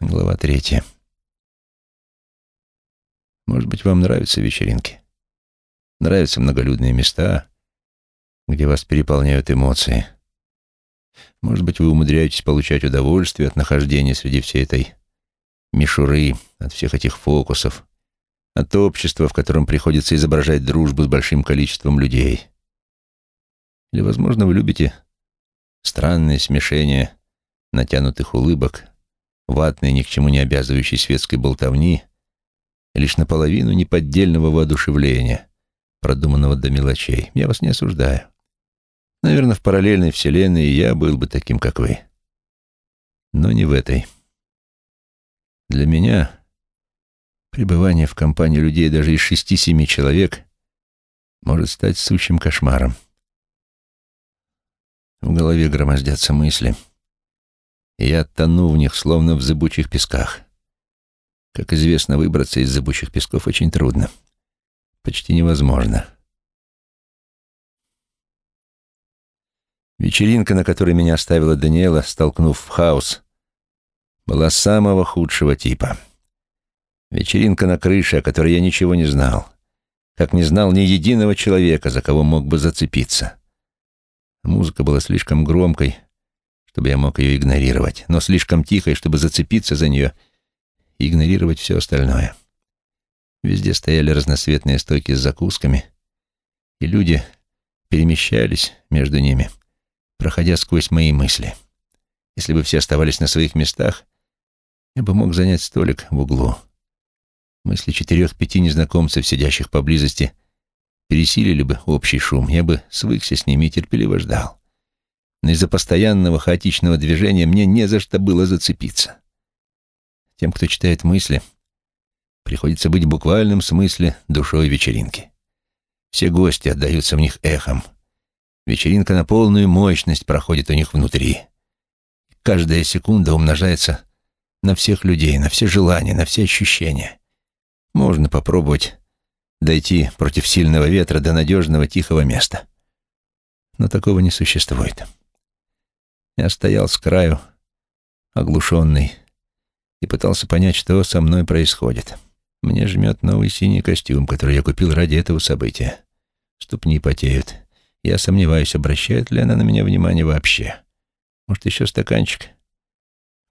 Глава третья. Может быть, вам нравятся вечеринки? Нравятся многолюдные места, где вас переполняют эмоции. Может быть, вы умудряетесь получать удовольствие от нахождения среди всей этой мишуры, от всех этих фокусов, от общества, в котором приходится изображать дружбу с большим количеством людей. Или, возможно, вы любите странное смешение натянутых улыбок, ватной, ни к чему не обязывающей светской болтовни, лишь наполовину неподдельного воодушевления, продуманного до мелочей. Я вас не осуждаю. Наверное, в параллельной вселенной я был бы таким, как вы. Но не в этой. Для меня пребывание в компании людей даже из шести-семи человек может стать сущим кошмаром. В голове громоздятся мысли — я тону в них, словно в зыбучих песках. Как известно, выбраться из зыбучих песков очень трудно. Почти невозможно. Вечеринка, на которой меня оставила Даниэла, столкнув в хаос, была самого худшего типа. Вечеринка на крыше, о которой я ничего не знал. Как не знал ни единого человека, за кого мог бы зацепиться. Музыка была слишком громкой, чтобы я мог ее игнорировать, но слишком тихой, чтобы зацепиться за нее и игнорировать все остальное. Везде стояли разноцветные стойки с закусками, и люди перемещались между ними, проходя сквозь мои мысли. Если бы все оставались на своих местах, я бы мог занять столик в углу. Мысли четырех-пяти незнакомцев, сидящих поблизости, пересилили бы общий шум. Я бы свыкся с ними и терпеливо ждал но из-за постоянного хаотичного движения мне не за что было зацепиться. Тем, кто читает мысли, приходится быть в буквальном смысле душой вечеринки. Все гости отдаются в них эхом. Вечеринка на полную мощность проходит у них внутри. Каждая секунда умножается на всех людей, на все желания, на все ощущения. Можно попробовать дойти против сильного ветра до надежного тихого места. Но такого не существует. Я стоял с краю, оглушенный, и пытался понять, что со мной происходит. Мне жмет новый синий костюм, который я купил ради этого события. Ступни потеют. Я сомневаюсь, обращает ли она на меня внимание вообще. Может, еще стаканчик?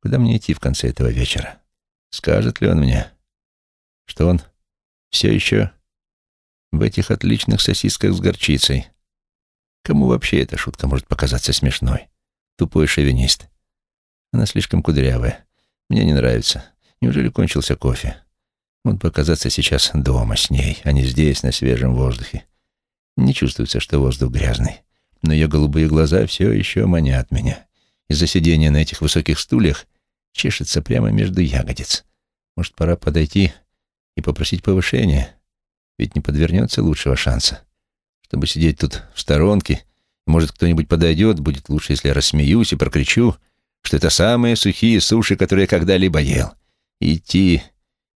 Куда мне идти в конце этого вечера? Скажет ли он мне, что он все еще в этих отличных сосисках с горчицей? Кому вообще эта шутка может показаться смешной? Тупой шовинист. Она слишком кудрявая. Мне не нравится. Неужели кончился кофе? Вот показаться сейчас дома с ней, а не здесь, на свежем воздухе. Не чувствуется, что воздух грязный. Но ее голубые глаза все еще манят меня. Из-за сидения на этих высоких стульях чешется прямо между ягодиц. Может, пора подойти и попросить повышения? Ведь не подвернется лучшего шанса. Чтобы сидеть тут в сторонке может, кто-нибудь подойдет, будет лучше, если я рассмеюсь и прокричу, что это самые сухие суши, которые я когда-либо ел. идти,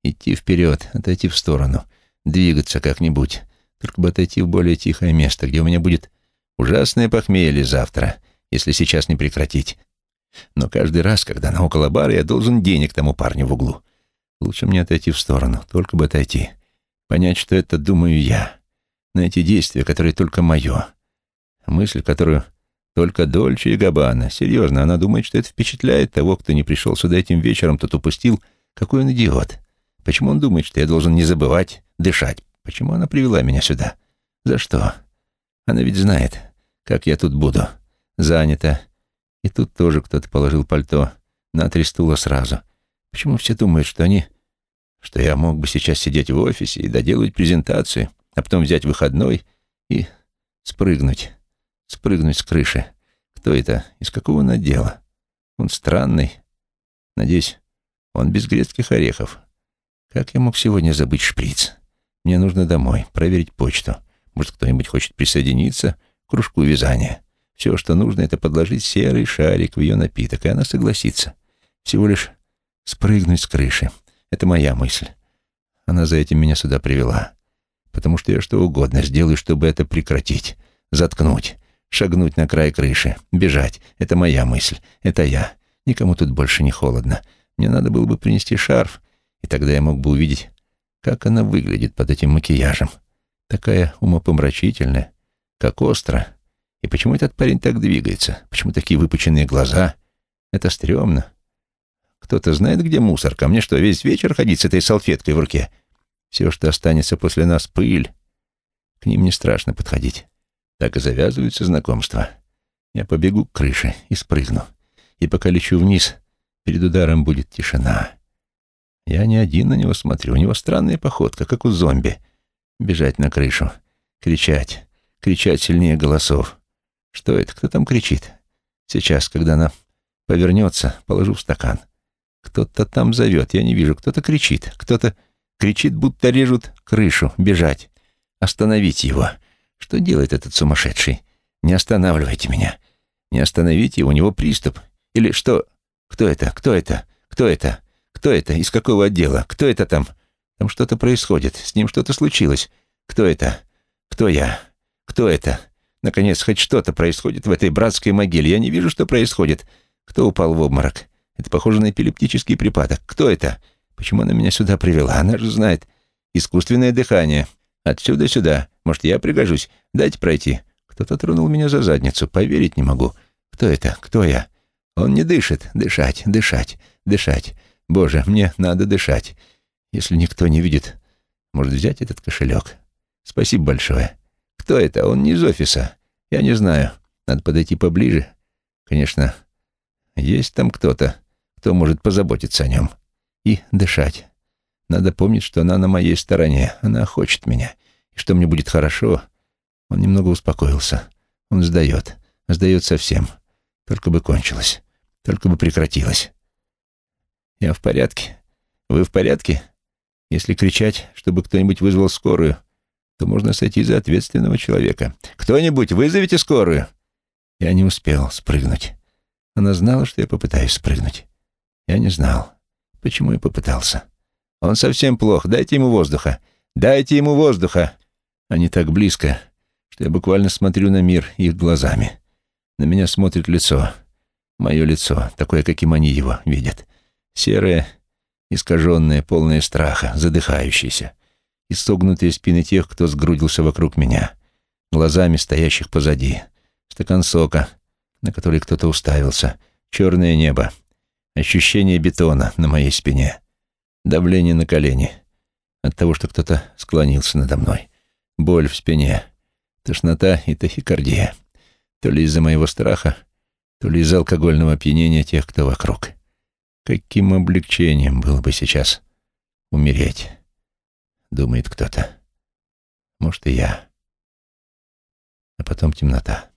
идти вперед, отойти в сторону, двигаться как-нибудь, только бы отойти в более тихое место, где у меня будет ужасное похмелье завтра, если сейчас не прекратить. Но каждый раз, когда на около бара, я должен денег тому парню в углу. Лучше мне отойти в сторону, только бы отойти. Понять, что это думаю я. На эти действия, которые только мое. Мысль, которую только Дольче и Габбана. Серьезно, она думает, что это впечатляет того, кто не пришел сюда этим вечером, тот упустил. Какой он идиот. Почему он думает, что я должен не забывать дышать? Почему она привела меня сюда? За что? Она ведь знает, как я тут буду. Занята. И тут тоже кто-то положил пальто на три стула сразу. Почему все думают, что они... Что я мог бы сейчас сидеть в офисе и доделать презентацию, а потом взять выходной и спрыгнуть спрыгнуть с крыши. Кто это? Из какого он отдела? Он странный. Надеюсь, он без грецких орехов. Как я мог сегодня забыть шприц? Мне нужно домой, проверить почту. Может, кто-нибудь хочет присоединиться к кружку вязания. Все, что нужно, это подложить серый шарик в ее напиток, и она согласится. Всего лишь спрыгнуть с крыши. Это моя мысль. Она за этим меня сюда привела. Потому что я что угодно сделаю, чтобы это прекратить, заткнуть, Шагнуть на край крыши, бежать — это моя мысль, это я. Никому тут больше не холодно. Мне надо было бы принести шарф, и тогда я мог бы увидеть, как она выглядит под этим макияжем. Такая умопомрачительная, как остро. И почему этот парень так двигается? Почему такие выпученные глаза? Это стрёмно. Кто-то знает, где мусор? Ко мне что, весь вечер ходить с этой салфеткой в руке? Все, что останется после нас, пыль. К ним не страшно подходить. Так и завязываются знакомства. Я побегу к крыше и спрыгну. И пока лечу вниз, перед ударом будет тишина. Я не один на него смотрю. У него странная походка, как у зомби. Бежать на крышу, кричать, кричать сильнее голосов. Что это? Кто там кричит? Сейчас, когда она повернется, положу в стакан. Кто-то там зовет, я не вижу. Кто-то кричит. Кто-то кричит, будто режут крышу. Бежать. Остановить его. Что делает этот сумасшедший? Не останавливайте меня. Не остановите, у него приступ. Или что? Кто это? Кто это? Кто это? Кто это? Из какого отдела? Кто это там? Там что-то происходит. С ним что-то случилось. Кто это? Кто я? Кто это? Наконец, хоть что-то происходит в этой братской могиле. Я не вижу, что происходит. Кто упал в обморок? Это похоже на эпилептический припадок. Кто это? Почему она меня сюда привела? Она же знает. Искусственное дыхание. Отсюда сюда. Может, я пригожусь? Дайте пройти. Кто-то тронул меня за задницу. Поверить не могу. Кто это? Кто я? Он не дышит. Дышать, дышать, дышать. Боже, мне надо дышать. Если никто не видит, может взять этот кошелек. Спасибо большое. Кто это? Он не из офиса. Я не знаю. Надо подойти поближе. Конечно, есть там кто-то, кто может позаботиться о нем. И дышать. Надо помнить, что она на моей стороне. Она хочет меня. И что мне будет хорошо. Он немного успокоился. Он сдает. Сдает совсем. Только бы кончилось. Только бы прекратилось. Я в порядке. Вы в порядке? Если кричать, чтобы кто-нибудь вызвал скорую, то можно сойти за ответственного человека. «Кто-нибудь, вызовите скорую!» Я не успел спрыгнуть. Она знала, что я попытаюсь спрыгнуть. Я не знал. Почему я попытался? Он совсем плох. Дайте ему воздуха. Дайте ему воздуха. Они так близко, что я буквально смотрю на мир их глазами. На меня смотрит лицо. Мое лицо, такое, каким они его видят. Серое, искаженное, полное страха, задыхающееся. И согнутые спины тех, кто сгрудился вокруг меня, глазами стоящих позади, стакан сока, на который кто-то уставился, черное небо, ощущение бетона на моей спине, давление на колени. От того, что кто-то склонился надо мной, боль в спине, тошнота и тахикардия, то ли из-за моего страха, то ли из-за алкогольного опьянения тех, кто вокруг. Каким облегчением было бы сейчас умереть думает кто-то. Может, и я. А потом темнота.